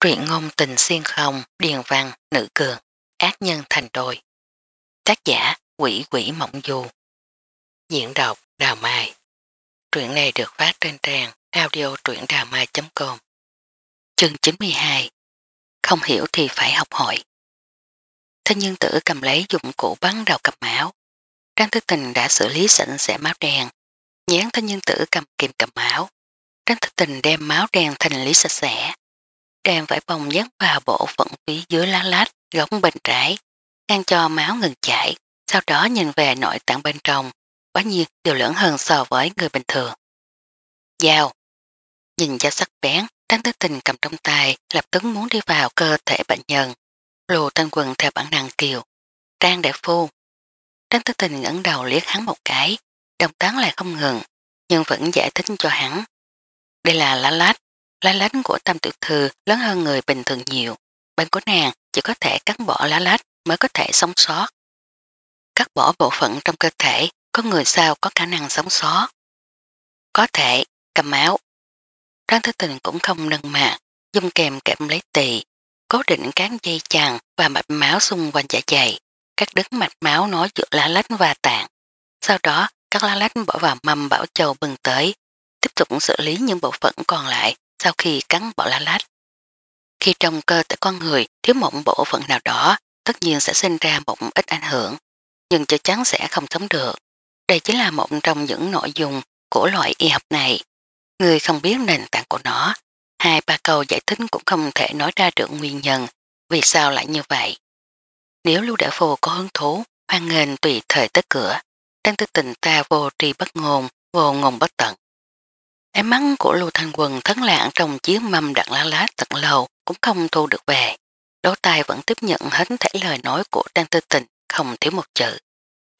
truyện ngôn tình xuyên không, điền văn, nữ cường, ác nhân thành đôi. Tác giả quỷ quỷ mộng du. Diễn đọc Đào Mai. Truyện này được phát trên trang audio truyệnđàmai.com Chương 92 Không hiểu thì phải học hỏi. Thanh nhân tử cầm lấy dụng cụ bắn đầu cặp máu. Trang thức tình đã xử lý sẵn sẽ máu đen. Nhán thanh nhân tử cầm kìm cầm máu. Trang thức tình đem máu đen thành lý sạch sẽ đem vải bông dắt vào bộ phận phía dưới lá lách góc bên trái, đang cho máu ngừng chảy, sau đó nhìn về nội tạng bên trong, quá nhiên đều lưỡng hơn so với người bình thường. Dao Nhìn dao sắc bén, Trang tức tình cầm trong tay, lập tức muốn đi vào cơ thể bệnh nhân. Lù thanh quần theo bản năng kiều. Trang đại phu. Trang tức tình ngẩng đầu liếc hắn một cái, đồng tán lại không ngừng, nhưng vẫn giải thích cho hắn. Đây là lá lách, Lá lách của tam tiểu thư lớn hơn người bình thường nhiều. Bên của nàng chỉ có thể cắt bỏ lá lách mới có thể sống sót. Cắt bỏ bộ phận trong cơ thể, có người sao có khả năng sống sót. Có thể, cầm áo. Trang Thế Tình cũng không nâng mạng, dung kèm kẹp lấy tỳ, cố định cán dây chằng và mạch máu xung quanh dạ dày, cắt đứt mạch máu nối giữa lá lách và tạng. Sau đó, các lá lách bỏ vào mâm bảo châu bừng tới, tiếp tục xử lý những bộ phận còn lại sau khi cắn bỏ lá lách. Khi trong cơ thể con người thiếu một bộ phận nào đó, tất nhiên sẽ sinh ra một ít ảnh hưởng, nhưng chắc chắn sẽ không sống được. Đây chính là một trong những nội dung của loại y học này. Người không biết nền tảng của nó, hai ba câu giải thích cũng không thể nói ra được nguyên nhân vì sao lại như vậy. Nếu Lưu Đại Phù có hứng thú, hoan nghênh tùy thời tới cửa, đang tư tình ta vô tri bất ngôn, vô ngôn bất tận. Em mắng của Lưu Thanh quân thấn lạng trong chiếc mâm đặn lá lá tận lầu cũng không thu được về. Đỗ tài vẫn tiếp nhận hết thể lời nói của Trang Tư Tình, không thiếu một chữ.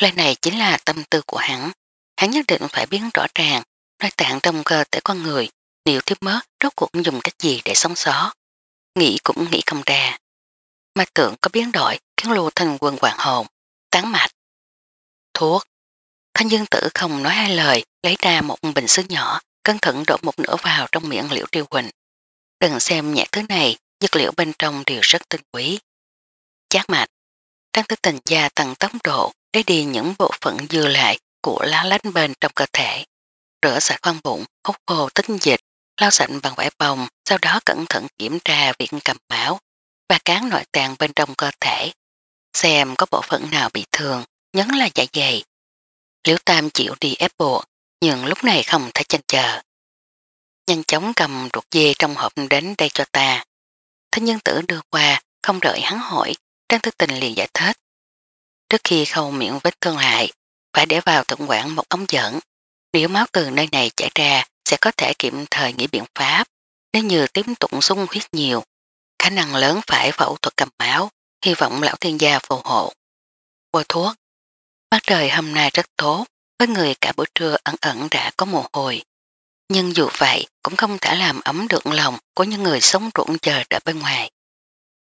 Lời này chính là tâm tư của hắn. Hắn nhất định phải biến rõ ràng, nói tạng trong cơ thể con người, liệu thiếu mất rốt cuộc dùng cách gì để sống sót. Nghĩ cũng nghĩ không ra. Mà tượng có biến đổi khiến Lưu Thanh quân hoàng hồn, tán mạch. Thuốc Thanh dương tử không nói hai lời, lấy ra một bình xứ nhỏ, cẩn thận đổ một nửa vào trong miệng liễu triều huỳnh Đừng xem nhẹ thứ này, dứt liệu bên trong đều rất tinh quý. Chát mạch, trang thức tình gia tăng tốc độ để đi những bộ phận dư lại của lá lách bên trong cơ thể. Rửa sạch khoang bụng, hút khô tính dịch, lau sạch bằng vải bồng, sau đó cẩn thận kiểm tra việc cầm máu và cán nội tạng bên trong cơ thể. Xem có bộ phận nào bị thương, nhấn là dạ dày. Liễu Tam chịu đi ép buộc, nhưng lúc này không thể chăn chờ. Nhanh chóng cầm ruột dê trong hộp đến đây cho ta. Thế nhân tử đưa qua, không đợi hắn hỏi, Trang Tư Tình liền giải thích. Trước khi khâu miệng vết thương hại, phải để vào tận quản một ống dẫn. Nếu máu từ nơi này chảy ra, sẽ có thể kiểm thời nghĩ biện pháp. Nếu như tiếp tục sung huyết nhiều, khả năng lớn phải phẫu thuật cầm máu, hy vọng lão thiên gia phù hộ. Bôi thuốc Mắt trời hôm nay rất tốt, với người cả buổi trưa ẩn ẩn đã có mồ hôi. Nhưng dù vậy cũng không thể làm ấm được lòng của những người sống ruộng chờ đợi bên ngoài.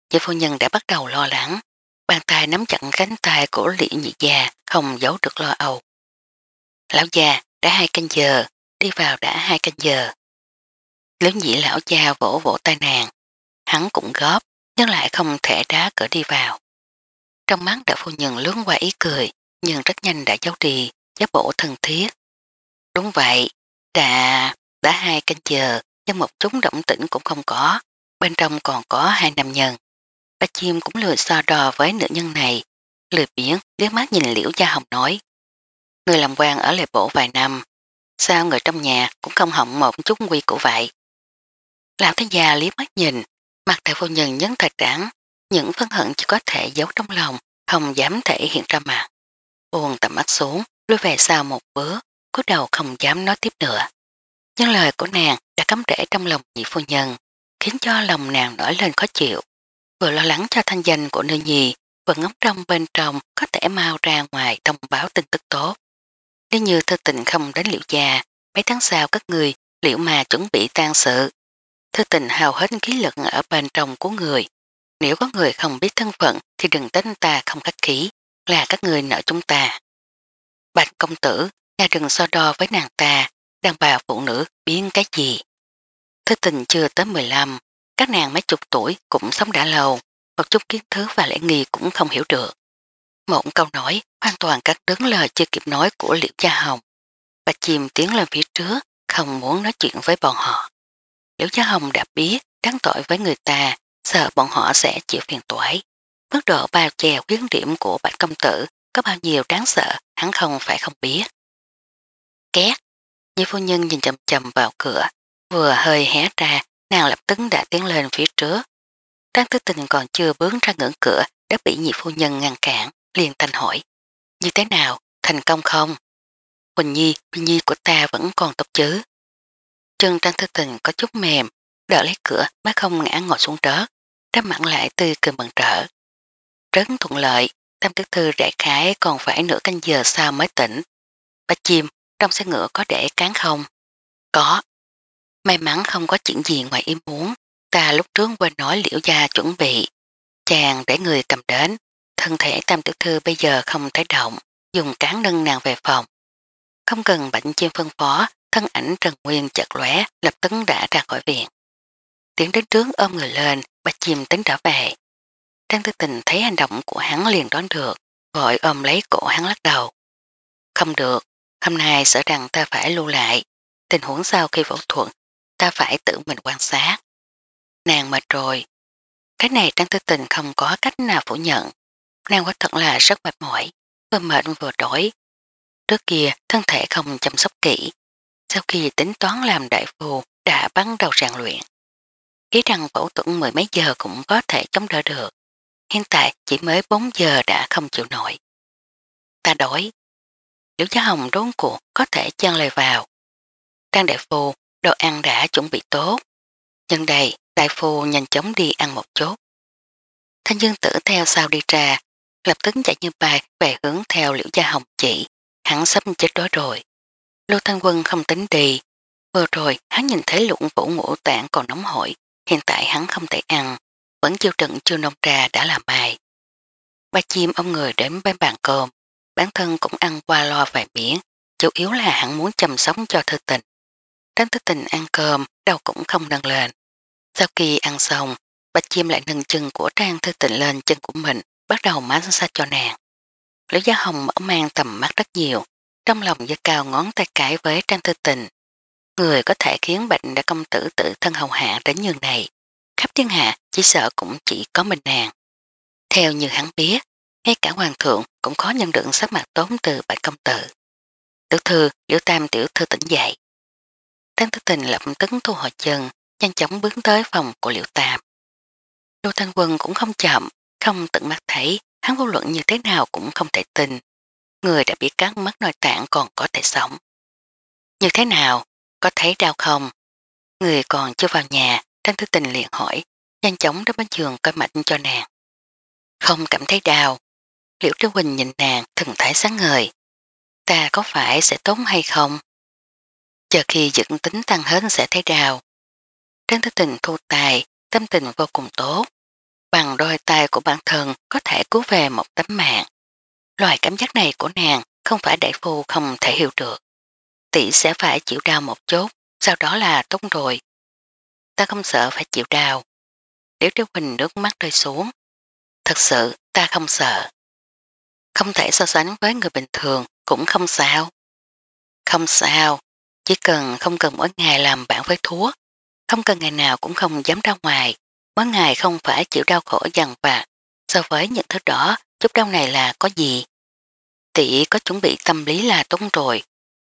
Chị phu nhân đã bắt đầu lo lắng, bàn tay nắm chặn cánh tay của Lý Nhị già không giấu được lo âu. Lão già đã hai canh giờ, đi vào đã hai canh giờ. Liễu nhị lão cha vỗ vỗ tai nàng, hắn cũng góp, nhưng lại không thể đá cửa đi vào. Trong mắt đã phu nhân lướng qua ý cười, nhưng rất nhanh đã giấu đi, giác bộ thần thiết. Đúng vậy, đã, đã hai canh giờ, nhưng một chúng động tĩnh cũng không có, bên trong còn có hai nam nhân. Ba chim cũng lười so đo với nữ nhân này, lười biển liếc mắt nhìn liễu gia hồng nói. Người làm quan ở lệ bộ vài năm, sao người trong nhà cũng không hỏng một chút quy của vậy. Lão thái gia liếc mắt nhìn, mặt đại phu nhân nhấn thật trắng, những phân hận chỉ có thể giấu trong lòng, không dám thể hiện ra mặt. Buồn tầm mắt xuống, lùi về sau một bữa, cúi đầu không dám nói tiếp nữa. Nhưng lời của nàng đã cấm rễ trong lòng nhị phu nhân, khiến cho lòng nàng nổi lên khó chịu. Vừa lo lắng cho thanh danh của nữ nhì, vừa ngóng trong bên trong có thể mau ra ngoài thông báo tin tức tốt. Nếu như thư tình không đến liệu gia mấy tháng sau các người liệu mà chuẩn bị tan sự. Thư tình hào hết khí lực ở bên trong của người. Nếu có người không biết thân phận thì đừng tính ta không khách khí, là các người nợ chúng ta. Bạch công tử nhà đừng so đo với nàng ta, đàn bà phụ nữ biến cái gì. Thứ tình chưa tới 15, các nàng mấy chục tuổi cũng sống đã lâu, một chút kiến thức và lễ nghi cũng không hiểu được. Một câu nói hoàn toàn các đứng lời chưa kịp nói của Liễu Gia Hồng. Bà chìm tiếng lên phía trước, không muốn nói chuyện với bọn họ. Liễu Gia Hồng đã biết đáng tội với người ta, sợ bọn họ sẽ chịu phiền toái. Mức độ bao che khuyến điểm của bạch công tử có bao nhiêu đáng sợ hắn không phải không biết. Két, như phu nhân nhìn chầm chầm vào cửa, vừa hơi hé ra, nàng lập tức đã tiến lên phía trước. Trang tư tình còn chưa bước ra ngưỡng cửa đã bị nhị phu nhân ngăn cản, liền thanh hỏi. Như thế nào, thành công không? Huỳnh Nhi, Huỳnh Nhi của ta vẫn còn tốt chứ. Chân Trang Thư Tình có chút mềm, đỡ lấy cửa mới không ngã ngồi xuống rớt, đáp mặn lại tươi cười mừng trở. Rất thuận lợi, Tam Tiểu Thư đại khái còn phải nửa canh giờ sau mới tỉnh. Bạch chim, trong xe ngựa có để cán không? Có. May mắn không có chuyện gì ngoài ý muốn. Ta lúc trước quên nói liễu gia chuẩn bị. Chàng để người cầm đến. Thân thể Tam Tiểu Thư bây giờ không thấy động. Dùng cán nâng nàng về phòng. Không cần bệnh chim phân phó, thân ảnh Trần Nguyên chật lẻ lập tấn đã ra khỏi viện. Tiến đến trướng ôm người lên, bạch chim tính trở về. Trang tư tình thấy hành động của hắn liền đoán được, gọi ôm lấy cổ hắn lắc đầu. Không được, hôm nay sợ rằng ta phải lưu lại, tình huống sau khi phẫu thuật, ta phải tự mình quan sát. Nàng mệt rồi. Cái này Trang tư tình không có cách nào phủ nhận. Nàng quá thật là rất mệt mỏi, vừa mệt vừa đổi. Trước kia, thân thể không chăm sóc kỹ. Sau khi tính toán làm đại phù, đã bắt đầu ràng luyện. Ý rằng phẫu thuật mười mấy giờ cũng có thể chống đỡ được. Hiện tại chỉ mới 4 giờ đã không chịu nổi. Ta đổi. Liễu Gia Hồng đốn cuộc có thể chân lời vào. Trang đại phu, đồ ăn đã chuẩn bị tốt. Nhân đây, đại phu nhanh chóng đi ăn một chút. Thanh dương tử theo sau đi ra, lập tức chạy như bay về hướng theo Liễu Gia Hồng chỉ. Hắn sắp chết đó rồi. lô Thanh Quân không tính đi. Vừa rồi, hắn nhìn thấy lụng vũ ngũ tạng còn nóng hổi. Hiện tại hắn không thể ăn vẫn chưa trận chưa nông trà đã làm bài. Ba chim ông người đến bên bàn cơm, bản thân cũng ăn qua loa vài miếng, chủ yếu là hắn muốn chăm sóc cho thư tình. Đám thư tình ăn cơm, đầu cũng không nâng lên. Sau khi ăn xong, ba chim lại nâng chân của trang thư tình lên chân của mình, bắt đầu mát xa cho nàng. Lý Giá Hồng mở mang tầm mắt rất nhiều, trong lòng giơ cao ngón tay cãi với trang thư tình. Người có thể khiến bệnh đã công tử tự thân hầu hạ đến như này, khắp thiên hạ chỉ sợ cũng chỉ có mình nàng. Theo như hắn biết, ngay cả hoàng thượng cũng khó nhận đựng sắc mặt tốn từ bạch công tử. Tiểu thư, liễu tam tiểu thư tỉnh dậy. Tam tử tình lập tức thu hồi chân, nhanh chóng bướng tới phòng của liễu tam. Đô Thanh Quân cũng không chậm, không tận mắt thấy, hắn vô luận như thế nào cũng không thể tin. Người đã bị cắt mất nội tạng còn có thể sống. Như thế nào? Có thấy đau không? Người còn chưa vào nhà, Trang Thư Tình liền hỏi, nhanh chóng đến bên giường coi mạnh cho nàng. Không cảm thấy đau. Liễu Trư Quỳnh nhìn nàng thần thái sáng ngời. Ta có phải sẽ tốn hay không? Chờ khi dựng tính tăng hết sẽ thấy đau. Trang Thư Tình thu tài, tâm tình vô cùng tốt. Bằng đôi tay của bản thân có thể cứu về một tấm mạng. Loài cảm giác này của nàng không phải đại phu không thể hiểu được. Tỷ sẽ phải chịu đau một chút, sau đó là tốt rồi, ta không sợ phải chịu đau. Liễu Triều Quỳnh nước mắt rơi xuống. Thật sự ta không sợ. Không thể so sánh với người bình thường cũng không sao. Không sao, chỉ cần không cần mỗi ngày làm bạn với thuốc, không cần ngày nào cũng không dám ra ngoài, mỗi ngày không phải chịu đau khổ dằn vặt. So với những thứ đó, chút đau này là có gì? Tỷ có chuẩn bị tâm lý là tốt rồi.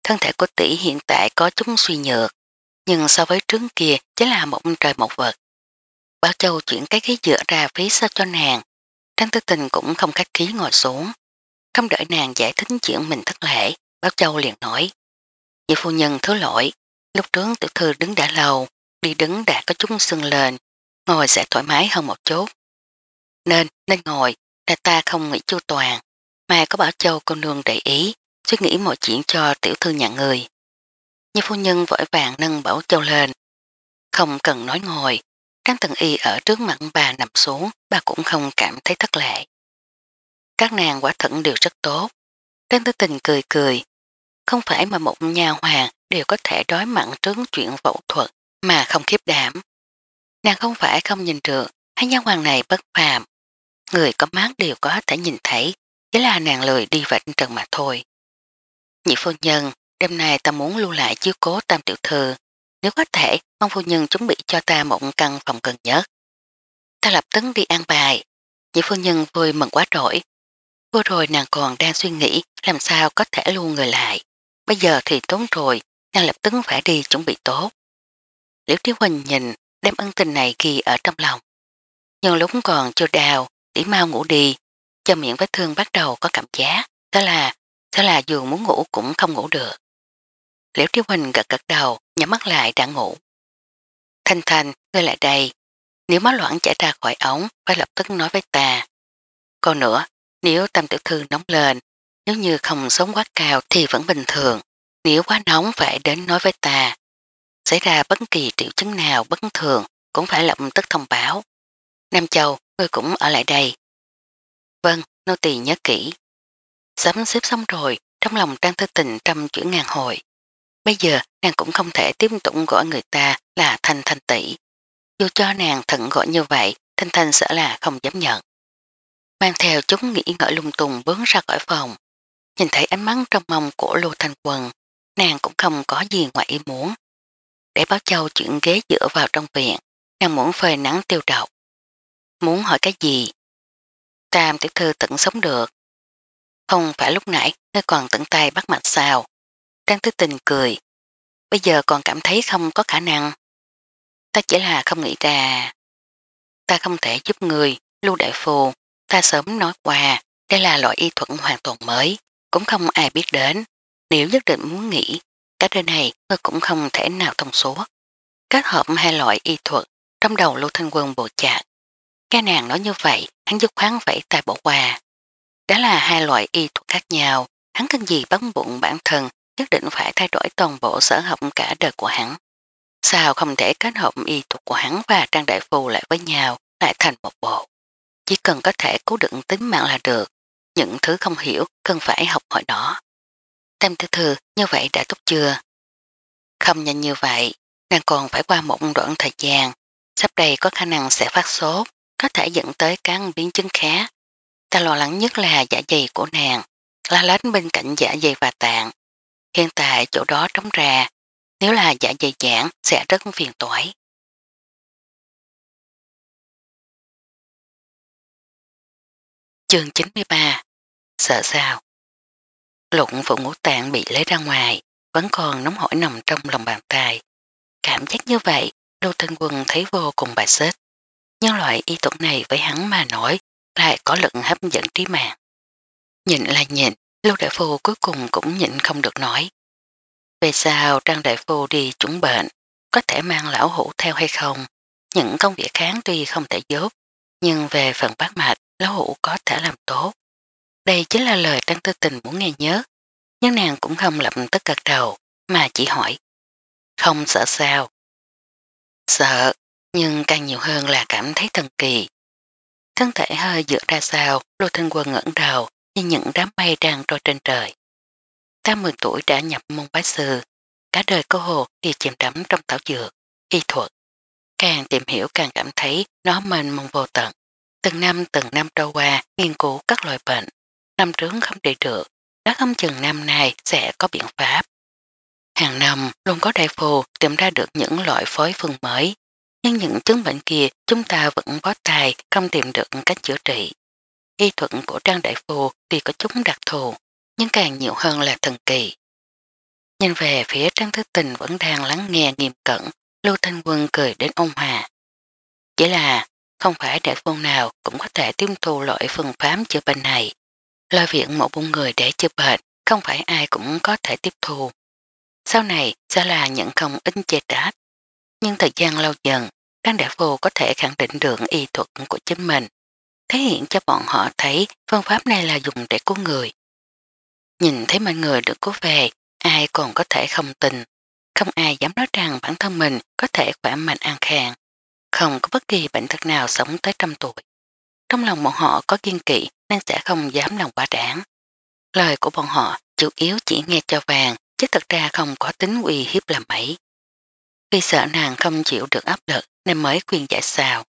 Thân thể của tỷ hiện tại có chút suy nhược nhưng so với trứng kia chính là một trời một vật. Bảo Châu chuyển cái ghế dựa ra phía sau cho nàng, Trang Tư Tình cũng không khách khí ngồi xuống. Không đợi nàng giải thích chuyện mình thất lễ, Bảo Châu liền nói. Dì phu nhân thứ lỗi, lúc trước tiểu thư đứng đã lâu, đi đứng đã có chút sưng lên, ngồi sẽ thoải mái hơn một chút. Nên, nên ngồi, là ta không nghĩ chu toàn, mà có Bảo Châu cô nương để ý, suy nghĩ mọi chuyện cho tiểu thư nhà người. Như phu nhân vội vàng nâng bảo châu lên. Không cần nói ngồi, Trang Tần Y ở trước mặt bà nằm xuống, bà cũng không cảm thấy thất lệ. Các nàng quả thận đều rất tốt. Trang Tư Tình cười cười. Không phải mà một nhà hoàng đều có thể đối mặn trước chuyện phẫu thuật mà không khiếp đảm. Nàng không phải không nhìn được, hai nhà hoàng này bất phàm. Người có mắt đều có thể nhìn thấy, chỉ là nàng lười đi vạch trần mà thôi. Nhị phu nhân, đêm nay ta muốn lưu lại chiếu cố tam tiểu thư, nếu có thể, mong phu nhân chuẩn bị cho ta một căn phòng cần nhất. Ta lập tấn đi an bài, nhị phu nhân vui mừng quá rỗi. Vừa rồi nàng còn đang suy nghĩ làm sao có thể lưu người lại. Bây giờ thì tốn rồi, nàng lập tấn phải đi chuẩn bị tốt. Liễu Tiếu Huỳnh nhìn, đem ân tình này ghi ở trong lòng. Nhưng lúc còn chưa đào, tỉ mau ngủ đi, cho miệng vết thương bắt đầu có cảm giác, thế là, thế là dù muốn ngủ cũng không ngủ được. Liễu Tiêu Huỳnh gật gật đầu, nhắm mắt lại đã ngủ. Thanh Thanh, ngươi lại đây. Nếu máu loãng chảy ra khỏi ống, phải lập tức nói với ta. Còn nữa, nếu tâm tiểu thư nóng lên, nếu như không sống quá cao thì vẫn bình thường. Nếu quá nóng phải đến nói với ta. Xảy ra bất kỳ triệu chứng nào bất thường cũng phải lập tức thông báo. Nam Châu, ngươi cũng ở lại đây. Vâng, nô tỳ nhớ kỹ. Sắm xếp xong rồi, trong lòng Trang Thư Tình trăm chuyển ngàn hồi. Bây giờ nàng cũng không thể tiếp tục gọi người ta là thanh thanh tỷ. Dù cho nàng thận gọi như vậy, thanh thanh sợ là không dám nhận. Mang theo chúng nghĩ ngợi lung tung bớn ra khỏi phòng. Nhìn thấy ánh mắt trong mông của Lô Thanh Quần, nàng cũng không có gì ngoài ý muốn. Để báo châu chuyển ghế dựa vào trong viện, nàng muốn phơi nắng tiêu độc. Muốn hỏi cái gì? Tam tiểu thư tận sống được. Không phải lúc nãy ngươi còn tận tay bắt mạch sao? Trang Tư Tình cười. Bây giờ còn cảm thấy không có khả năng. Ta chỉ là không nghĩ ra. Ta không thể giúp người, lưu đại phù. Ta sớm nói qua, đây là loại y thuật hoàn toàn mới. Cũng không ai biết đến. Nếu nhất định muốn nghĩ, cả đời này tôi cũng không thể nào thông số. Kết hợp hai loại y thuật trong đầu Lưu Thanh Quân bộ chạc. Cái nàng nói như vậy, hắn dứt khoáng vẫy tay bỏ qua. Đó là hai loại y thuật khác nhau, hắn cần gì bắn bụng bản thân nhất định phải thay đổi toàn bộ sở học cả đời của hắn. Sao không thể kết hợp y thuật của hắn và trang đại phù lại với nhau, lại thành một bộ. Chỉ cần có thể cố đựng tính mạng là được, những thứ không hiểu cần phải học hỏi đó. Tam tiểu thư như vậy đã tốt chưa? Không nhanh như vậy, nàng còn phải qua một đoạn thời gian, sắp đây có khả năng sẽ phát sốt, có thể dẫn tới các biến chứng khác. Ta lo lắng nhất là dạ dày của nàng, la lách bên cạnh dạ dày và tạng, Hiện tại chỗ đó trống ra, nếu là giả dày giảng sẽ rất phiền toái. chương 93 Sợ sao Lụng phụ ngũ tạng bị lấy ra ngoài vẫn còn nóng hổi nằm trong lòng bàn tay. Cảm giác như vậy Đô Tân Quân thấy vô cùng bài xích. nhân loại y thuật này với hắn mà nổi lại có lực hấp dẫn trí mạng. Nhìn là nhìn Lưu Đại Phu cuối cùng cũng nhịn không được nói. Về sao Trang Đại Phu đi chuẩn bệnh, có thể mang lão hủ theo hay không? Những công việc kháng tuy không thể giúp, nhưng về phần bác mạch, lão hủ có thể làm tốt. Đây chính là lời Trang Tư Tình muốn nghe nhớ, nhưng nàng cũng không lập tức gật đầu, mà chỉ hỏi. Không sợ sao? Sợ, nhưng càng nhiều hơn là cảm thấy thần kỳ. Thân thể hơi dựa ra sao, lô thanh quân ngẩn đầu, như những đám mây đang trôi trên trời. Ta 10 tuổi đã nhập môn bái sư, cả đời cơ hồ đi chìm đắm trong tảo dược, y thuật. Càng tìm hiểu càng cảm thấy nó mênh mông vô tận. Từng năm từng năm trôi qua nghiên cứu các loại bệnh, năm trước không trị được, đã không chừng năm nay sẽ có biện pháp. Hàng năm luôn có đại phù tìm ra được những loại phối phương mới, nhưng những chứng bệnh kia chúng ta vẫn bó tài không tìm được cách chữa trị y thuật của Trang Đại Phù thì có chút đặc thù, nhưng càng nhiều hơn là thần kỳ. Nhìn về phía Trang Thứ Tình vẫn đang lắng nghe nghiêm cẩn, Lưu Thanh Quân cười đến ông Hòa. Chỉ là không phải đại phu nào cũng có thể tiêm thu loại phương pháp chữa bệnh này. Loại viện một buôn người để chữa bệnh không phải ai cũng có thể tiếp thu. Sau này sẽ là những không ít chê trách. Nhưng thời gian lâu dần, Trang Đại Phu có thể khẳng định được y thuật của chính mình thể hiện cho bọn họ thấy phương pháp này là dùng để cứu người. Nhìn thấy mọi người được cứu về, ai còn có thể không tin. Không ai dám nói rằng bản thân mình có thể khỏe mạnh an khang, không có bất kỳ bệnh tật nào sống tới trăm tuổi. Trong lòng bọn họ có kiên kỵ nên sẽ không dám lòng quá đáng. Lời của bọn họ chủ yếu chỉ nghe cho vàng chứ thật ra không có tính uy hiếp làm ấy. Vì sợ nàng không chịu được áp lực nên mới khuyên giải sao.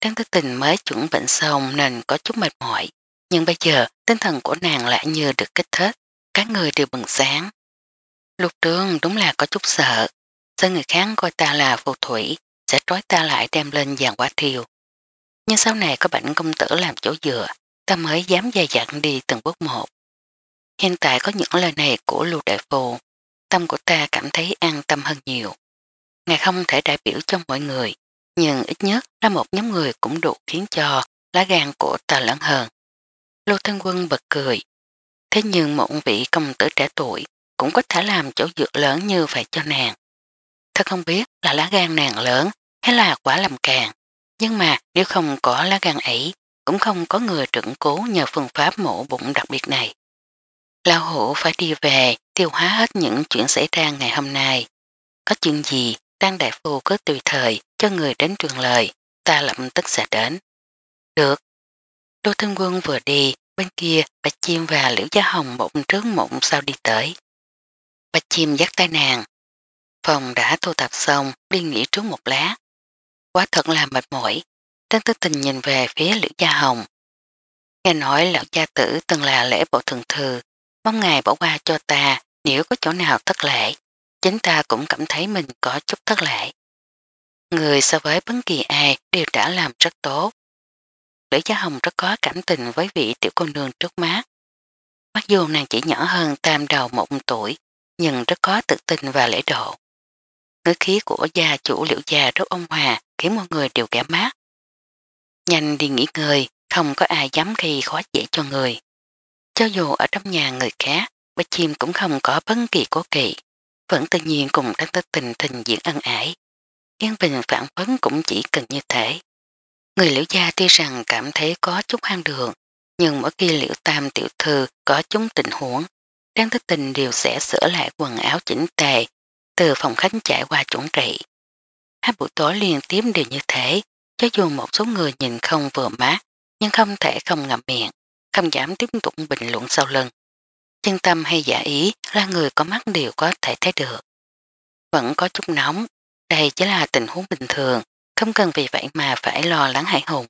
Trang Tư Tình mới chuẩn bệnh xong nên có chút mệt mỏi. Nhưng bây giờ tinh thần của nàng lại như được kích thích. Các người đều bừng sáng. Lục trường đúng là có chút sợ. Sợ người khác coi ta là phù thủy sẽ trói ta lại đem lên dàn quả thiêu. Nhưng sau này có bệnh công tử làm chỗ dựa ta mới dám dài dặn đi từng bước một. Hiện tại có những lời này của Lưu Đại Phù tâm của ta cảm thấy an tâm hơn nhiều. Ngài không thể đại biểu cho mọi người, nhưng ít nhất là một nhóm người cũng đủ khiến cho lá gan của ta lớn hơn. Lưu Thân Quân bật cười. Thế nhưng một vị công tử trẻ tuổi cũng có thể làm chỗ dựa lớn như vậy cho nàng. Thật không biết là lá gan nàng lớn hay là quả làm càng. Nhưng mà nếu không có lá gan ấy, cũng không có người trưởng cố nhờ phương pháp mổ bụng đặc biệt này. Lão hủ phải đi về tiêu hóa hết những chuyện xảy ra ngày hôm nay. Có chuyện gì Tăng Đại Phu cứ tùy thời cho người đến truyền lời, ta lập tức sẽ đến. Được. Đô Thương Quân vừa đi, bên kia Bạch Chim và Liễu Gia Hồng bụng trước mộng sau đi tới. Bạch Chim dắt tay nàng. Phòng đã thu tập xong, đi nghỉ trước một lá. Quá thật là mệt mỏi. Tăng Tư Tình nhìn về phía Liễu Gia Hồng. Nghe nói lão gia tử từng là lễ bộ thường thư, mong ngài bỏ qua cho ta nếu có chỗ nào thất lễ chính ta cũng cảm thấy mình có chút thất lễ Người so với bất kỳ ai đều đã làm rất tốt. Lữ Gia Hồng rất có cảm tình với vị tiểu cô nương trước mắt. Mặc dù nàng chỉ nhỏ hơn tam đầu một tuổi, nhưng rất có tự tin và lễ độ. Ngữ khí của gia chủ liễu già rất ông hòa khiến mọi người đều kẻ mát. Nhanh đi nghỉ người, không có ai dám gây khó dễ cho người. Cho dù ở trong nhà người khác, bạch chim cũng không có bất kỳ cố kỵ vẫn tự nhiên cùng Tăng Tích Tình tình diễn ân ải. Yên Bình phản vấn cũng chỉ cần như thế. Người liễu gia tuy rằng cảm thấy có chút hoang đường, nhưng mỗi khi liễu tam tiểu thư có chúng tình huống, Tăng Tích Tình đều sẽ sửa lại quần áo chỉnh tề từ phòng khách chạy qua chuẩn trị. Hai buổi tối liên tiếp đều như thế, cho dù một số người nhìn không vừa mát, nhưng không thể không ngậm miệng, không dám tiếp tục bình luận sau lưng chân tâm hay giả ý là người có mắt đều có thể thấy được. Vẫn có chút nóng, đây chỉ là tình huống bình thường, không cần vì vậy mà phải lo lắng hải hùng.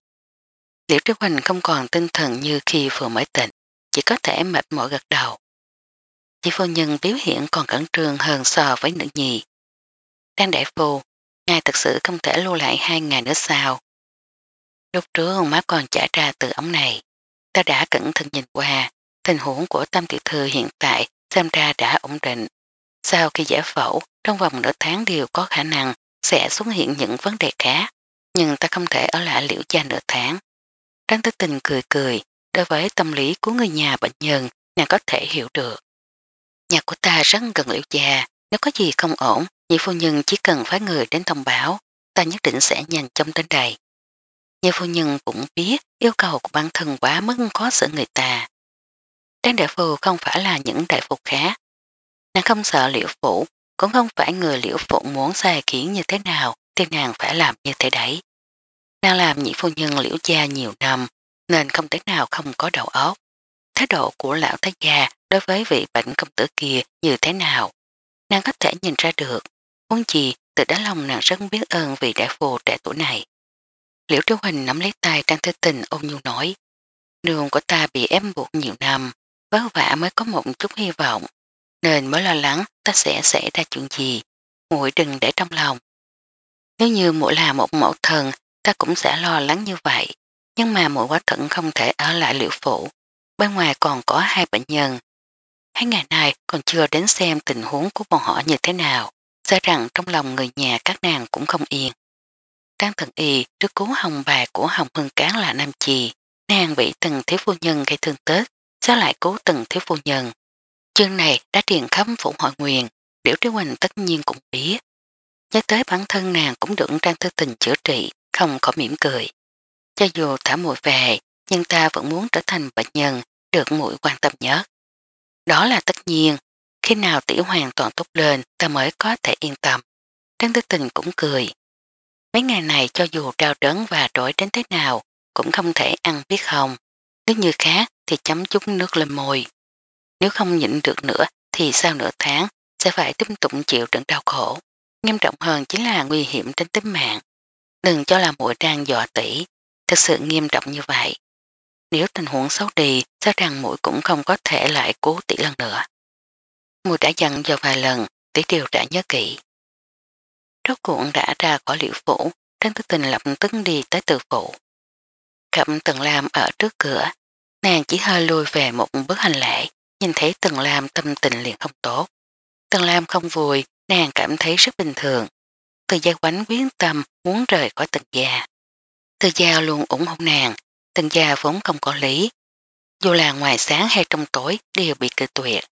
liệu Trí Huỳnh không còn tinh thần như khi vừa mới tỉnh, chỉ có thể mệt mỏi gật đầu. chị phu nhân biểu hiện còn cẩn trương hơn so với nữ nhì. Đang đại phu, ngài thật sự không thể lưu lại hai ngày nữa sao. Lúc trước ông má còn trả ra từ ống này, ta đã cẩn thận nhìn qua, Tình huống của Tam Tiểu Thư hiện tại xem ra đã ổn định. Sau khi giải phẫu, trong vòng nửa tháng đều có khả năng sẽ xuất hiện những vấn đề khác, nhưng ta không thể ở lại liễu gia nửa tháng. Trang Tư Tình cười cười, đối với tâm lý của người nhà bệnh nhân, nàng có thể hiểu được. Nhà của ta rất gần liễu gia, nếu có gì không ổn, nhị phu nhân chỉ cần phái người đến thông báo, ta nhất định sẽ nhanh chóng đến đây. Nhị phu nhân cũng biết yêu cầu của bản thân quá mức khó xử người ta. Trang đại phù không phải là những đại phục khác. Nàng không sợ liễu phủ, cũng không phải người liễu phụ muốn sai khiến như thế nào thì nàng phải làm như thế đấy. Nàng làm nhị phu nhân liễu gia nhiều năm nên không thể nào không có đầu óc. Thái độ của lão thái gia đối với vị bệnh công tử kia như thế nào nàng có thể nhìn ra được. Muốn gì từ đá lòng nàng rất biết ơn vị đại phù trẻ tuổi này. Liễu Triều Huỳnh nắm lấy tay Trang Thế Tình ôn nhu nói Đường của ta bị ép buộc nhiều năm vất vả mới có một chút hy vọng, nên mới lo lắng ta sẽ xảy ra chuyện gì, muội đừng để trong lòng. Nếu như muội là một mẫu thần, ta cũng sẽ lo lắng như vậy, nhưng mà muội quá thận không thể ở lại liệu phủ, bên ngoài còn có hai bệnh nhân. Hai ngày nay còn chưa đến xem tình huống của bọn họ như thế nào, ra rằng trong lòng người nhà các nàng cũng không yên. Trang thần y trước cứu hồng bà của Hồng hưng Cán là Nam Trì, nàng bị từng thiếu phu nhân gây thương tết, sao lại cứu từng thiếu phụ nhân. Chương này đã truyền khắp phủ hội nguyền, Điểu Trí Huỳnh tất nhiên cũng biết. Nhớ tới bản thân nàng cũng được trang thư tình chữa trị, không có mỉm cười. Cho dù thả mùi về, nhưng ta vẫn muốn trở thành bệnh nhân được mũi quan tâm nhất. Đó là tất nhiên, khi nào tiểu hoàn toàn tốt lên ta mới có thể yên tâm. Trang tư tình cũng cười. Mấy ngày này cho dù trao đớn và rối đến thế nào cũng không thể ăn biết không. Nếu như khác thì chấm chút nước lên môi. Nếu không nhịn được nữa thì sau nửa tháng sẽ phải tiếp tục chịu trận đau khổ. Nghiêm trọng hơn chính là nguy hiểm đến tính mạng. Đừng cho là mũi đang dọa tỉ, thật sự nghiêm trọng như vậy. Nếu tình huống xấu đi, sao rằng mũi cũng không có thể lại cố tỷ lần nữa. Mũi đã dặn vào vài lần, tỷ đều đã nhớ kỹ. Rốt cuộn đã ra khỏi liệu phủ, Trang Tư Tình lập tức đi tới từ phủ. Cẩm Tần Lam ở trước cửa, nàng chỉ hơi lùi về một bước hành lễ, nhìn thấy Tần Lam tâm tình liền không tốt. Tần Lam không vui, nàng cảm thấy rất bình thường. Từ gia quánh quyến tâm muốn rời khỏi tần gia. Từ gia luôn ủng hộ nàng, tần gia vốn không có lý. Dù là ngoài sáng hay trong tối đều bị cự tuyệt.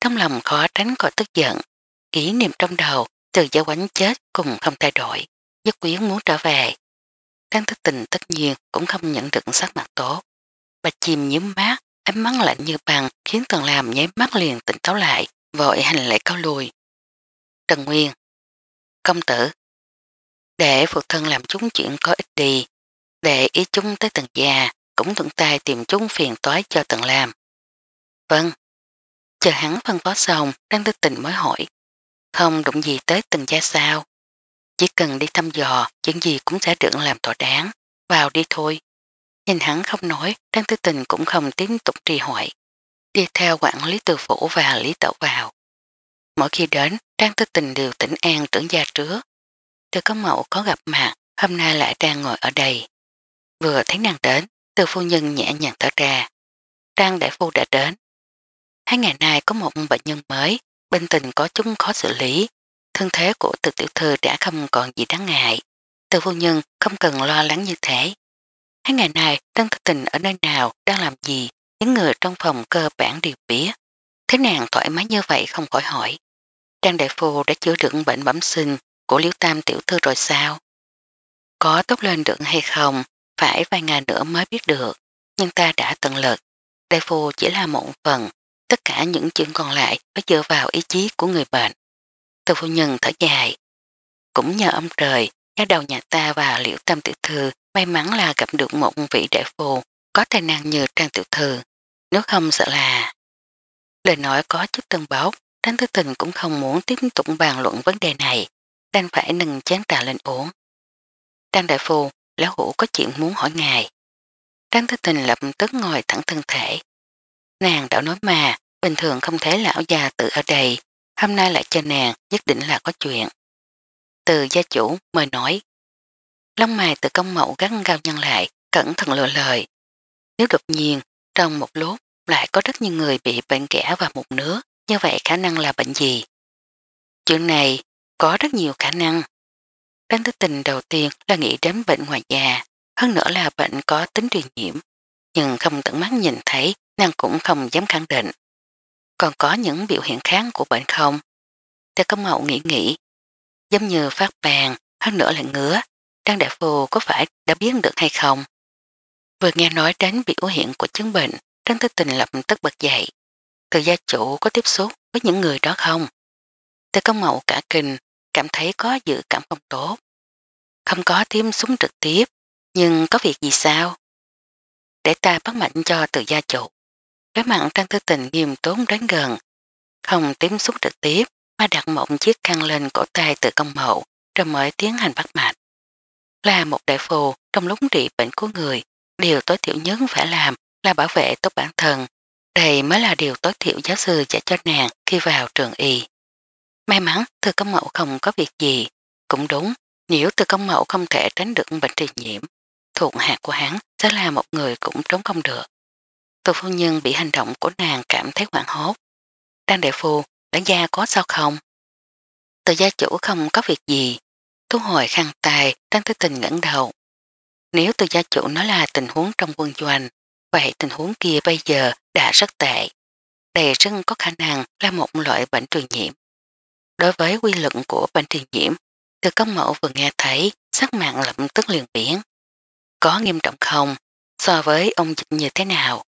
Trong lòng khó tránh khỏi tức giận, kỷ niệm trong đầu từ gia quánh chết cùng không thay đổi, nhất quyến muốn trở về. Đáng thức tình tất nhiên cũng không nhận được sắc mặt tốt. Bạch chìm nhím mát, ánh mắt lạnh như bằng khiến Tần Lam nháy mắt liền tỉnh táo lại, vội hành lễ cao lùi. Trần Nguyên Công tử Để phụ thân làm chúng chuyện có ích đi, để ý chúng tới tầng già, cũng thuận tay tìm chúng phiền toái cho Tần Lam. Vâng. Chờ hắn phân phó xong, đang tư tình mới hỏi. Không đụng gì tới từng gia sao. Chỉ cần đi thăm dò, chuyện gì cũng sẽ trưởng làm thỏa đáng. Vào đi thôi. Nhìn hắn không nói, Trang Tư Tình cũng không tiếp tục trì hỏi. Đi theo quản lý từ phủ và lý tẩu vào. Mỗi khi đến, Trang Tư Tình đều tỉnh an trưởng gia trước. Từ có mẫu có gặp mặt, hôm nay lại đang ngồi ở đây. Vừa thấy nàng đến, từ phu nhân nhẹ nhàng thở ra. Trang đại phu đã đến. Hai ngày nay có một bệnh nhân mới, bệnh tình có chúng khó xử lý. Thân thế của từ tiểu thư đã không còn gì đáng ngại. Từ phu nhân không cần lo lắng như thế. Hai ngày này Tân thất Tình ở nơi nào, đang làm gì, những người trong phòng cơ bản đều biết. Thế nàng thoải mái như vậy không khỏi hỏi. Trang đại phu đã chữa được bệnh bẩm sinh của Liễu Tam tiểu thư rồi sao? Có tốt lên được hay không, phải vài ngày nữa mới biết được, nhưng ta đã tận lực. Đại phu chỉ là một phần, tất cả những chuyện còn lại phải dựa vào ý chí của người bệnh. Từ phu nhân thở dài, cũng nhờ ông trời, nhà đầu nhà ta và Liễu Tam tiểu thư May mắn là gặp được một vị đại phù có tài năng như Trang Tiểu Thư, nếu không sợ là... Lời nói có chút tân báo, Trang Tư Tình cũng không muốn tiếp tục bàn luận vấn đề này, đang phải nâng chán trà lên uống. Trang Đại Phù, Lão Hữu có chuyện muốn hỏi ngài. Trang Tư Tình lập tức ngồi thẳng thân thể. Nàng đã nói mà, bình thường không thấy lão già tự ở đây, hôm nay lại cho nàng nhất định là có chuyện. Từ gia chủ mời nói. Lông mày từ công mẫu gắn gao nhăn lại, cẩn thận lừa lời. Nếu đột nhiên, trong một lúc lại có rất nhiều người bị bệnh trẻ và mụn nước, như vậy khả năng là bệnh gì? Chuyện này có rất nhiều khả năng. Đáng thức tình đầu tiên là nghĩ đến bệnh ngoài da, hơn nữa là bệnh có tính truyền nhiễm, nhưng không tận mắt nhìn thấy nàng cũng không dám khẳng định. Còn có những biểu hiện khác của bệnh không? Theo công mẫu nghĩ nghĩ, giống như phát bàn, hơn nữa là ngứa, Trang Đại Phù có phải đã biến được hay không? Vừa nghe nói đến bị ủ hiện của chứng bệnh, Trang Tư Tình lập tức bật dậy. Từ gia chủ có tiếp xúc với những người đó không? Từ công mẫu cả kinh, cảm thấy có dự cảm không tốt. Không có tiêm súng trực tiếp, nhưng có việc gì sao? Để ta bắt mạnh cho từ gia chủ. Cái mặn Trang Tư Tình nghiêm tốn đến gần, không tiêm súng trực tiếp mà đặt một chiếc khăn lên cổ tay từ công mẫu rồi mới tiến hành bắt mạch là một đại phù trong lúc trị bệnh của người, điều tối thiểu nhất phải làm là bảo vệ tốt bản thân. Đây mới là điều tối thiểu giáo sư dạy cho nàng khi vào trường y. May mắn thư công mẫu không có việc gì. Cũng đúng, nếu thư công mẫu không thể tránh được bệnh truyền nhiễm, thuộc hạ của hắn sẽ là một người cũng trốn không được. Tô phu Nhân bị hành động của nàng cảm thấy hoảng hốt. Đang đại phù đáng gia có sao không? Tờ gia chủ không có việc gì, Thu hồi khăn tài, Tăng Thế Tình ngẩn đầu. Nếu từ gia chủ nói là tình huống trong quân doanh, vậy tình huống kia bây giờ đã rất tệ. Đây rất có khả năng là một loại bệnh truyền nhiễm. Đối với quy luật của bệnh truyền nhiễm, từ công mẫu vừa nghe thấy, sắc mạng lập tức liền biển. Có nghiêm trọng không? So với ông dịch như thế nào?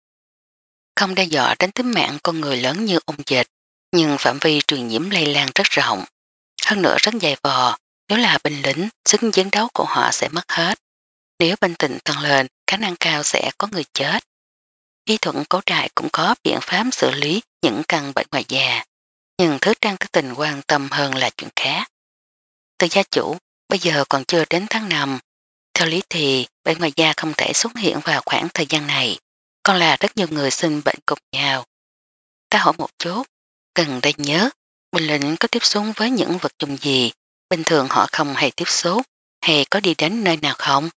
Không đe dọa đến tính mạng con người lớn như ông dịch, nhưng phạm vi truyền nhiễm lây lan rất rộng. Hơn nữa rất dài vò, nếu là bình lĩnh, sức chiến đấu của họ sẽ mất hết. Nếu bình tĩnh tăng lên, khả năng cao sẽ có người chết. Y thuận cố trại cũng có biện pháp xử lý những căn bệnh ngoài già, nhưng thứ trang tư tình quan tâm hơn là chuyện khác. Từ gia chủ, bây giờ còn chưa đến tháng 5. Theo lý thì, bệnh ngoài da không thể xuất hiện vào khoảng thời gian này, còn là rất nhiều người sinh bệnh cục nhau. Ta hỏi một chút, cần đây nhớ, Bình Lĩnh có tiếp xúc với những vật dùng gì bình thường họ không hay tiếp xúc, hay có đi đến nơi nào không.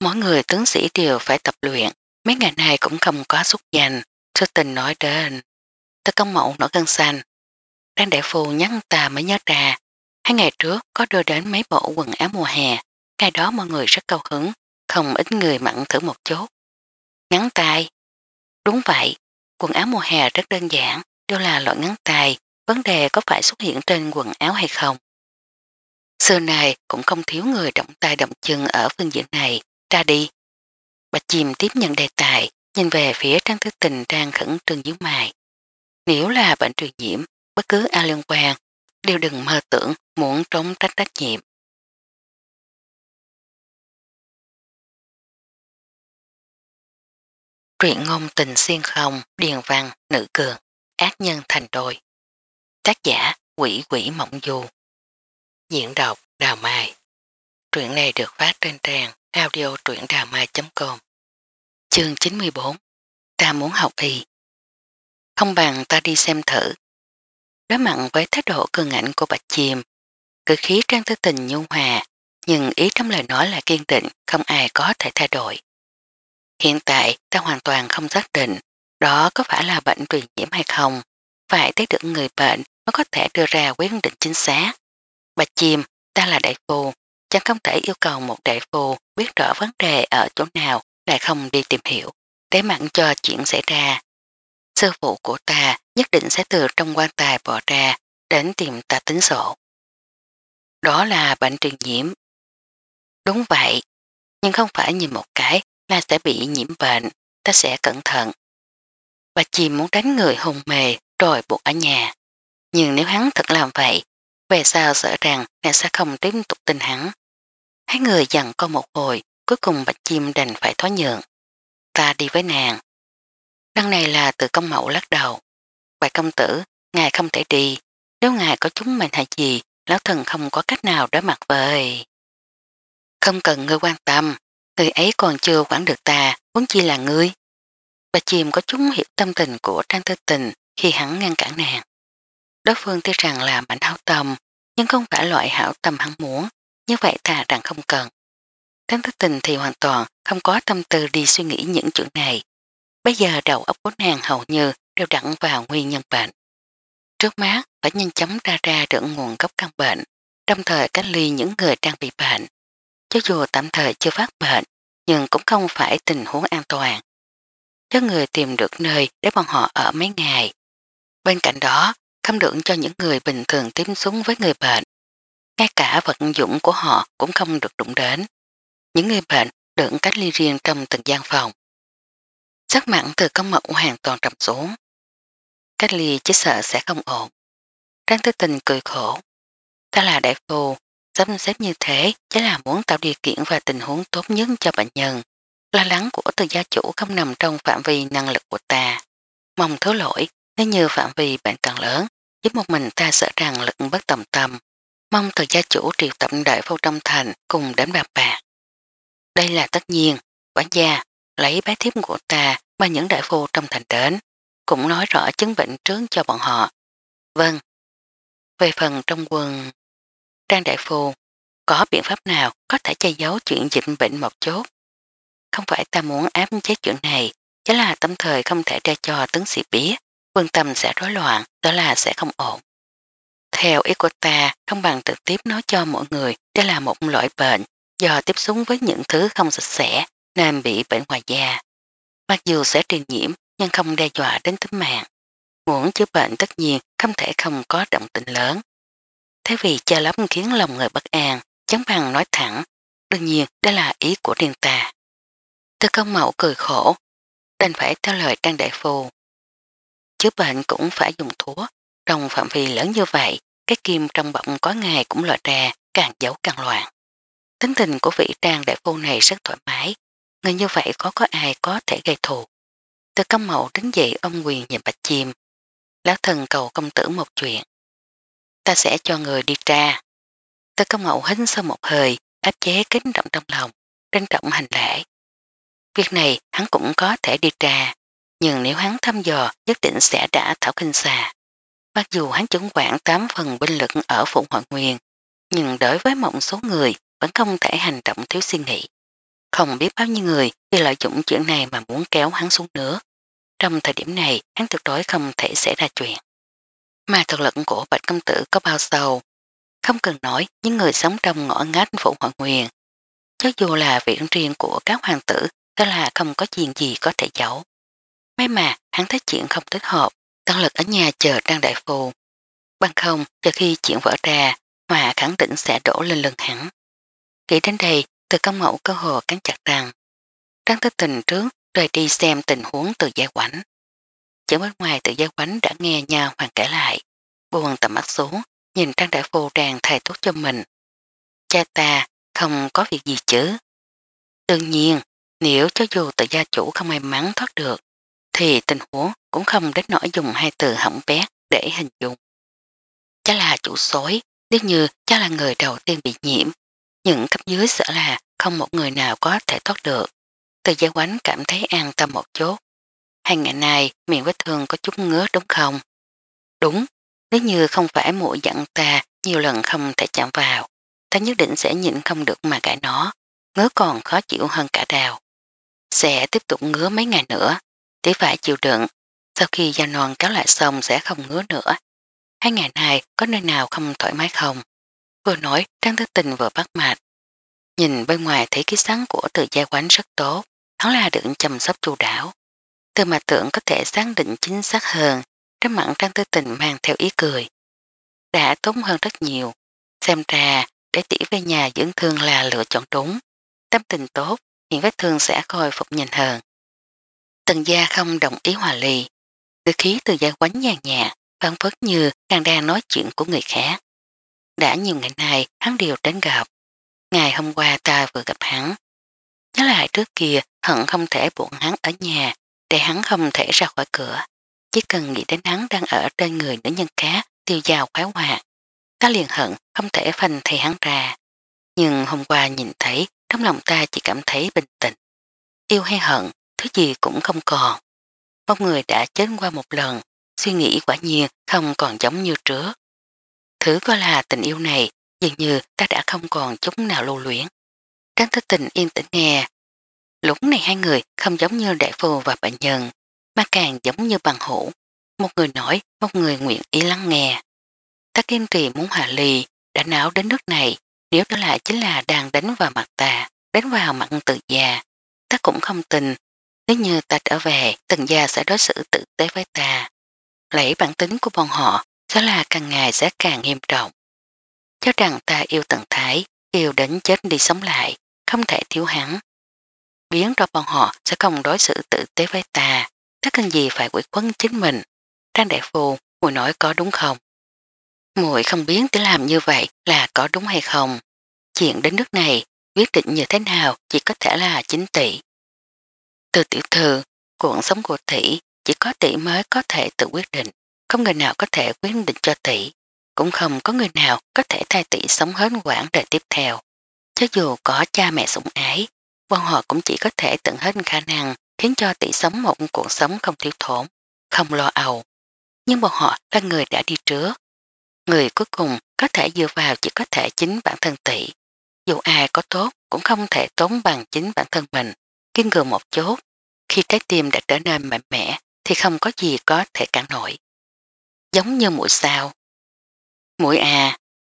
Mỗi người tướng sĩ đều phải tập luyện, mấy ngày nay cũng không có xúc dành, sư tình nói đến. Tôi công mẫu nổi gân xanh. Đang đại phu nhắn ta mới nhớ ra, hai ngày trước có đưa đến mấy bộ quần áo mùa hè, cái đó mọi người rất cao hứng, không ít người mặn thử một chút. Ngắn tay. Đúng vậy, quần áo mùa hè rất đơn giản, đều là loại ngắn tay, vấn đề có phải xuất hiện trên quần áo hay không. Xưa này cũng không thiếu người động tay động chân ở phương diện này, ra đi. Bạch chìm tiếp nhận đề tài, nhìn về phía trang thức tình đang khẩn trương dưới mài. Nếu là bệnh truyền nhiễm, bất cứ ai liên quan, đều đừng mơ tưởng muốn trống trách trách nhiệm. Truyện ngôn tình xuyên không, điền văn, nữ cường, ác nhân thành đôi. Tác giả, quỷ quỷ mộng dù. Diễn đọc Đào Mai. Truyện này được phát trên trang audio truyệnđàmai.com Chương 94 Ta muốn học y Không bằng ta đi xem thử. Đối mặn với thái độ cường ảnh của Bạch Chìm cử khí trang tư tình nhu hòa, nhưng ý trong lời nói là kiên định, không ai có thể thay đổi. Hiện tại, ta hoàn toàn không xác định đó có phải là bệnh truyền nhiễm hay không. Phải thấy được người bệnh mới có thể đưa ra quyết định chính xác. Bạch chim, ta là đại phu, chẳng không thể yêu cầu một đại phu biết rõ vấn đề ở chỗ nào lại không đi tìm hiểu, để mặn cho chuyện xảy ra. Sư phụ của ta nhất định sẽ từ trong quan tài bỏ ra đến tìm ta tính sổ. Đó là bệnh truyền nhiễm. Đúng vậy, nhưng không phải nhìn một cái là sẽ bị nhiễm bệnh, ta sẽ cẩn thận. Bà chim muốn đánh người hùng mề rồi buộc ở nhà. Nhưng nếu hắn thật làm vậy về sau sợ rằng nàng sẽ không tiếp tục tin hắn. Hai người dặn con một hồi, cuối cùng bạch chim đành phải thoái nhượng. Ta đi với nàng. Đăng này là từ công mẫu lắc đầu. Bạch công tử, ngài không thể đi. Nếu ngài có chúng mình hay gì, lão thần không có cách nào đối mặt với. Không cần ngươi quan tâm, người ấy còn chưa quản được ta, muốn chi là ngươi. Bạch chim có chúng hiểu tâm tình của Trang Tư Tình khi hắn ngăn cản nàng. Đối phương tuy rằng là mạnh hảo tâm nhưng không phải loại hảo tâm hắn muốn, như vậy ta rằng không cần. Thánh thức tình thì hoàn toàn không có tâm tư đi suy nghĩ những chuyện này. Bây giờ đầu óc của nàng hầu như đều đặn vào nguyên nhân bệnh. Trước mắt phải nhanh chóng ra ra được nguồn gốc căn bệnh, đồng thời cách ly những người đang bị bệnh. Cho dù tạm thời chưa phát bệnh, nhưng cũng không phải tình huống an toàn. Cho người tìm được nơi để bọn họ ở mấy ngày. Bên cạnh đó, khâm lượng cho những người bình thường tiếp xúc với người bệnh. Ngay cả vật dụng của họ cũng không được đụng đến. Những người bệnh được cách ly riêng trong từng gian phòng. Sắc mặn từ công mật hoàn toàn trầm xuống. Cách ly chỉ sợ sẽ không ổn. Trang tư tình cười khổ. Ta là đại phu, sắp xếp như thế chỉ là muốn tạo điều kiện và tình huống tốt nhất cho bệnh nhân. Lo lắng của từ gia chủ không nằm trong phạm vi năng lực của ta. Mong thứ lỗi nếu như phạm vi bệnh càng lớn Chứ một mình ta sợ rằng lực bất tầm tâm, mong từ gia chủ triệu tập đại phu trong thành cùng đến bạc bạc. Đây là tất nhiên, quản gia, lấy bái thiếp của ta mà những đại phu trong thành đến, cũng nói rõ chứng bệnh trướng cho bọn họ. Vâng. Về phần trong quân, Trang Đại Phu, có biện pháp nào có thể che giấu chuyện dịch bệnh một chút? Không phải ta muốn áp chế chuyện này, chứ là tâm thời không thể ra cho tướng sĩ biết quân tâm sẽ rối loạn, đó là sẽ không ổn. Theo ý của ta, không bằng trực tiếp nói cho mọi người đây là một loại bệnh do tiếp xúc với những thứ không sạch sẽ nên bị bệnh ngoài da. Mặc dù sẽ truyền nhiễm nhưng không đe dọa đến tính mạng. Muốn chữa bệnh tất nhiên không thể không có động tình lớn. Thế vì cho lắm khiến lòng người bất an, chẳng bằng nói thẳng, đương nhiên đó là ý của riêng ta. Tư công mẫu cười khổ, đành phải theo lời trang đại phù. Chứ bệnh cũng phải dùng thuốc, trong phạm vi lớn như vậy, cái kim trong bọng có ngày cũng loại ra, càng giấu càng loạn. Tính tình của vị trang đại phu này rất thoải mái, người như vậy có có ai có thể gây thù. Từ công mẫu đứng dậy ông quyền nhìn bạch chim, lão thần cầu công tử một chuyện. Ta sẽ cho người đi tra. Từ công mẫu hính sâu một hơi, áp chế kính động trong lòng, trân trọng hành lễ. Việc này hắn cũng có thể đi tra, nhưng nếu hắn thăm dò nhất định sẽ đã Thảo Kinh Xà. Mặc dù hắn chứng quản 8 phần binh lực ở Phụng Hoàng Nguyên, nhưng đối với một số người vẫn không thể hành động thiếu suy nghĩ. Không biết bao nhiêu người vì lợi dụng chuyện này mà muốn kéo hắn xuống nữa. Trong thời điểm này, hắn tuyệt đối không thể xảy ra chuyện. Mà thực lực của Bạch Công Tử có bao sâu? Không cần nói những người sống trong ngõ ngách Phụng Hoàng Nguyên. Cho dù là viện riêng của các hoàng tử, đó là không có chuyện gì có thể giấu. May mà hắn thấy chuyện không thích hợp, tăng lực ở nhà chờ Trang Đại phù. Bằng không, chờ khi chuyện vỡ ra, hòa khẳng định sẽ đổ lên lưng hắn. Kỹ đến đây, từ công mẫu cơ hồ cắn chặt rằng Trang Tích Tình trước rời đi xem tình huống từ gia quảnh. Chữ bên ngoài từ gia quảnh đã nghe nhà hoàng kể lại. Buồn tầm mắt xuống, nhìn Trang Đại phù đang thầy thuốc cho mình. Cha ta không có việc gì chứ. Đương nhiên, nếu cho dù tự gia chủ không may mắn thoát được, thì tình huống cũng không đến nỗi dùng hai từ hỏng bé để hình dung. Chắc là chủ sối, nếu như chắc là người đầu tiên bị nhiễm. Những cấp dưới sợ là không một người nào có thể thoát được. Từ gia quánh cảm thấy an tâm một chút. Hai ngày nay miệng vết thương có chút ngứa đúng không? Đúng, nếu như không phải mũi dặn ta nhiều lần không thể chạm vào, ta nhất định sẽ nhịn không được mà cãi nó, ngứa còn khó chịu hơn cả đào. Sẽ tiếp tục ngứa mấy ngày nữa, Tỷ phải chịu đựng, sau khi da non kéo lại xong sẽ không ngứa nữa. Hai ngày nay có nơi nào không thoải mái không? Vừa nói, Trang Tư Tình vừa bắt mạch. Nhìn bên ngoài thấy ký sáng của từ gia quán rất tốt, hắn là được chăm sóc chu đảo. Từ mà tưởng có thể xác định chính xác hơn, trên mặn Trang Tư Tình mang theo ý cười. Đã tốn hơn rất nhiều, xem ra để tỉ về nhà dưỡng thương là lựa chọn đúng. Tâm tình tốt, hiện vết thương sẽ khôi phục nhanh hơn. Tần gia không đồng ý hòa ly. Từ khí từ gia quánh nhà nhà, văn phất như đang đang nói chuyện của người khác. Đã nhiều ngày nay hắn đều đến gặp. Ngày hôm qua ta vừa gặp hắn. Nhớ lại trước kia hận không thể buộc hắn ở nhà để hắn không thể ra khỏi cửa. Chỉ cần nghĩ đến hắn đang ở trên người nữ nhân cá tiêu dao khoái hoạt. Ta liền hận không thể phanh thì hắn ra. Nhưng hôm qua nhìn thấy trong lòng ta chỉ cảm thấy bình tĩnh. Yêu hay hận thứ gì cũng không còn. Một người đã chết qua một lần, suy nghĩ quả nhiên không còn giống như trước. Thứ có là tình yêu này, dường như ta đã không còn chút nào lưu luyến. Tránh thức tình yên tĩnh nghe. Lúc này hai người không giống như đại phù và bệnh nhân, mà càng giống như bằng hữu. Một người nói, một người nguyện ý lắng nghe. Ta kiên trì muốn hòa lì, đã náo đến nước này, nếu đó lại chính là đang đánh vào mặt ta, đánh vào mặt tự già. Ta cũng không tình nếu như ta trở về, tần gia sẽ đối xử tử tế với ta. Lấy bản tính của bọn họ, sẽ là càng ngày sẽ càng nghiêm trọng. Cho rằng ta yêu tần thái, yêu đến chết đi sống lại, không thể thiếu hắn. Biến ra bọn họ sẽ không đối xử tử tế với ta, ta cần gì phải quỷ quấn chính mình. Trang đại phù, mùi nói có đúng không? Mùi không biến tới làm như vậy là có đúng hay không. Chuyện đến nước này, quyết định như thế nào chỉ có thể là chính tỷ. Từ tiểu thư, cuộn sống của tỷ chỉ có tỷ mới có thể tự quyết định. Không người nào có thể quyết định cho tỷ. Cũng không có người nào có thể thay tỷ sống hết quãng đời tiếp theo. Cho dù có cha mẹ sủng ái, bọn họ cũng chỉ có thể tận hết khả năng khiến cho tỷ sống một cuộc sống không thiếu thốn, không lo ầu. Nhưng bọn họ là người đã đi trước. Người cuối cùng có thể dựa vào chỉ có thể chính bản thân tỷ. Dù ai có tốt cũng không thể tốn bằng chính bản thân mình kiên cường một chút, khi trái tim đã trở nên mạnh mẽ thì không có gì có thể cản nổi. Giống như mũi sao. Mũi à,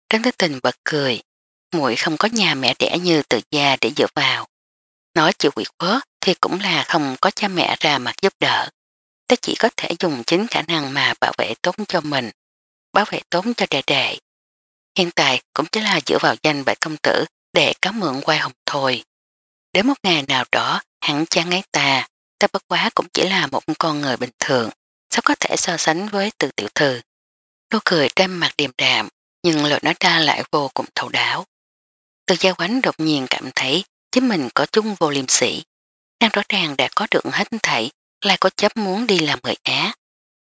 Trấn Thế Tình bật cười, mũi không có nhà mẹ đẻ như tự gia để dựa vào. Nói chịu quyệt bớt thì cũng là không có cha mẹ ra mặt giúp đỡ. Ta chỉ có thể dùng chính khả năng mà bảo vệ tốt cho mình, bảo vệ tốt cho đệ đệ. Hiện tại cũng chỉ là dựa vào danh bệ công tử để có mượn quay hồng thôi. Đến một ngày nào đó Hẳn chăng ấy ta, ta bất quá cũng chỉ là một con người bình thường, sao có thể so sánh với từ tiểu thư. Nô cười trên mặt điềm đạm, nhưng lời nói ra lại vô cùng thấu đáo. Từ gia quánh đột nhiên cảm thấy chính mình có chung vô liêm sĩ. Nàng rõ ràng đã có được hết thảy, lại có chấp muốn đi làm người Á.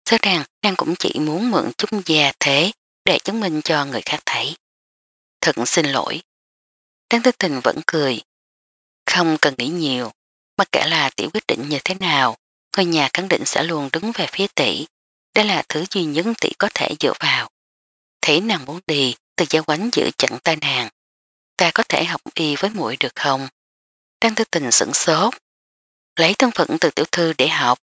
Rõ ràng nàng cũng chỉ muốn mượn chút già thế để chứng minh cho người khác thấy. Thật xin lỗi. Đáng tư tình vẫn cười. Không cần nghĩ nhiều, Mặc kệ là tỷ quyết định như thế nào, người nhà khẳng định sẽ luôn đứng về phía tỷ. Đây là thứ duy nhất tỷ có thể dựa vào. Thế nàng muốn đi, từ gia quánh giữ chặn tai nàng. Ta có thể học y với muội được không? Trang tư tình sửng sốt. Lấy thân phận từ tiểu thư để học.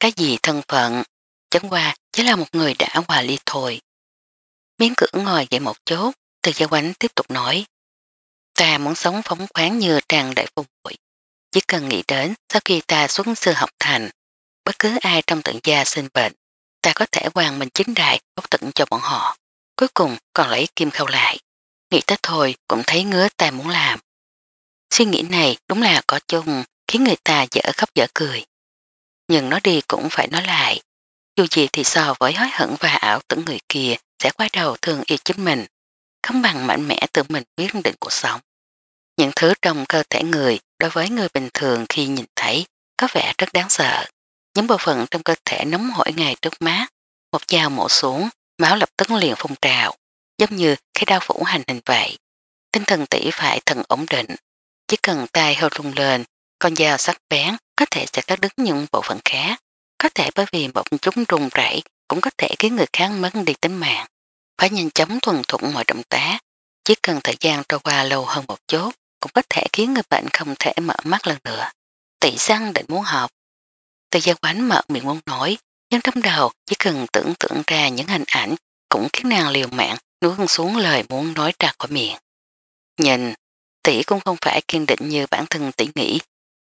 Cái gì thân phận? Chẳng qua chỉ là một người đã hòa ly thôi. Miếng cưỡng ngồi dậy một chút, từ gia quánh tiếp tục nói. Ta muốn sống phóng khoáng như tràng đại phùng bụi. Chỉ cần nghĩ đến sau khi ta xuất sư học thành, bất cứ ai trong tận gia sinh bệnh, ta có thể hoàn mình chính đại bốc tận cho bọn họ. Cuối cùng còn lấy kim khâu lại. Nghĩ tới thôi cũng thấy ngứa ta muốn làm. Suy nghĩ này đúng là có chung khiến người ta dở khóc dở cười. Nhưng nó đi cũng phải nói lại. Dù gì thì so với hối hận và ảo tưởng người kia sẽ quay đầu thương yêu chính mình, không bằng mạnh mẽ tự mình quyết định cuộc sống. Những thứ trong cơ thể người đối với người bình thường khi nhìn thấy có vẻ rất đáng sợ. Những bộ phận trong cơ thể nóng hổi ngay trước mắt, một dao mổ xuống, máu lập tức liền phong trào, giống như khi đau phủ hành hình vậy. Tinh thần tỷ phải thần ổn định, chỉ cần tay hơi rung lên, con dao sắc bén có thể sẽ cắt đứt những bộ phận khác, có thể bởi vì bọn chúng rung rảy cũng có thể khiến người khác mất đi tính mạng. Phải nhanh chóng thuần thủng mọi động tác, chỉ cần thời gian trôi qua lâu hơn một chút, cũng có thể khiến người bệnh không thể mở mắt lần nữa. Tỷ răng định muốn học. Từ gia quánh mở miệng muốn nói, nhưng trong đầu chỉ cần tưởng tượng ra những hình ảnh cũng khiến nàng liều mạng nuốt xuống lời muốn nói ra khỏi miệng. Nhìn, tỷ cũng không phải kiên định như bản thân tỷ nghĩ,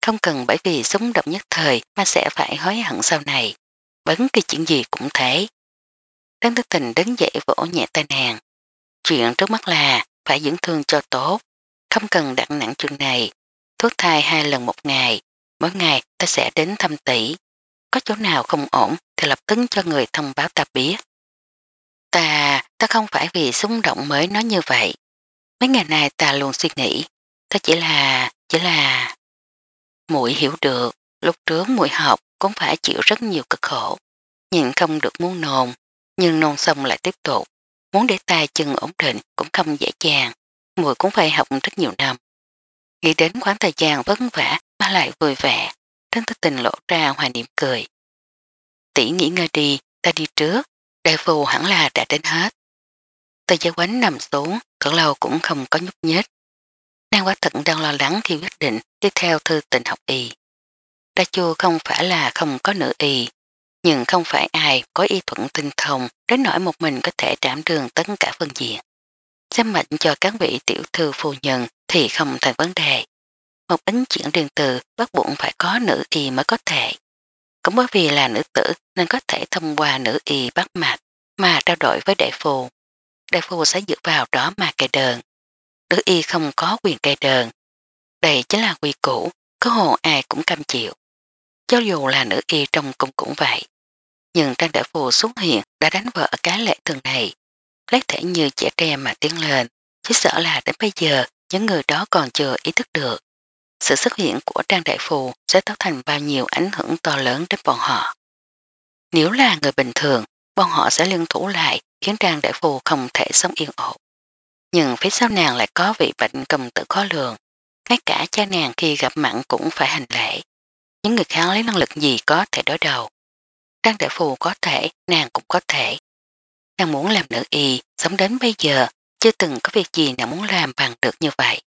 không cần bởi vì súng động nhất thời mà sẽ phải hối hận sau này, bất kỳ chuyện gì cũng thế. Đáng tư tình đứng dậy vỗ nhẹ tay nàng. Chuyện trước mắt là phải dưỡng thương cho tốt, không cần đặt nặng chuyện này. Thuốc thai hai lần một ngày, mỗi ngày ta sẽ đến thăm tỷ. Có chỗ nào không ổn thì lập tức cho người thông báo ta biết. Ta, ta không phải vì xung động mới nói như vậy. Mấy ngày nay ta luôn suy nghĩ, ta chỉ là, chỉ là... Mũi hiểu được, lúc trước mũi học cũng phải chịu rất nhiều cực khổ. Nhìn không được muốn nồn, nhưng nôn xong lại tiếp tục. Muốn để tay chân ổn định cũng không dễ dàng. Mùi cũng phải học rất nhiều năm. Nghĩ đến khoảng thời gian vất vả mà lại vui vẻ, Trấn Tư Tình lộ ra hòa niệm cười. Tỷ nghĩ ngơi đi, ta đi trước, đại phù hẳn là đã đến hết. Tờ giáo quánh nằm xuống, cỡ lâu cũng không có nhúc nhích. Nàng quá thật đang lo lắng khi quyết định đi theo thư tình học y. Đa chua không phải là không có nữ y, nhưng không phải ai có y thuận tinh thông đến nỗi một mình có thể trảm đường tấn cả phương diện xem mệnh cho các vị tiểu thư phù nhân thì không thành vấn đề. Một bánh chuyển điện từ bắt buộc phải có nữ y mới có thể. Cũng bởi vì là nữ tử nên có thể thông qua nữ y bắt mạch mà trao đổi với đại phù. Đại phù sẽ dựa vào đó mà kê đơn. Nữ y không có quyền kê đơn. Đây chính là quy củ, có hồ ai cũng cam chịu. Cho dù là nữ y trong cung cũng vậy. Nhưng trang đại phù xuất hiện đã đánh vỡ cái lệ thường này lát thể như trẻ tre mà tiến lên, chứ sợ là đến bây giờ những người đó còn chưa ý thức được. Sự xuất hiện của Trang Đại Phù sẽ tạo thành bao nhiêu ảnh hưởng to lớn đến bọn họ. Nếu là người bình thường, bọn họ sẽ liên thủ lại khiến Trang Đại Phù không thể sống yên ổn. Nhưng phía sau nàng lại có vị bệnh cầm tự khó lường. Ngay cả cha nàng khi gặp mặn cũng phải hành lễ. Những người khác lấy năng lực gì có thể đối đầu. Trang Đại Phù có thể, nàng cũng có thể nàng muốn làm nữ y, sống đến bây giờ, chưa từng có việc gì nàng muốn làm bằng được như vậy.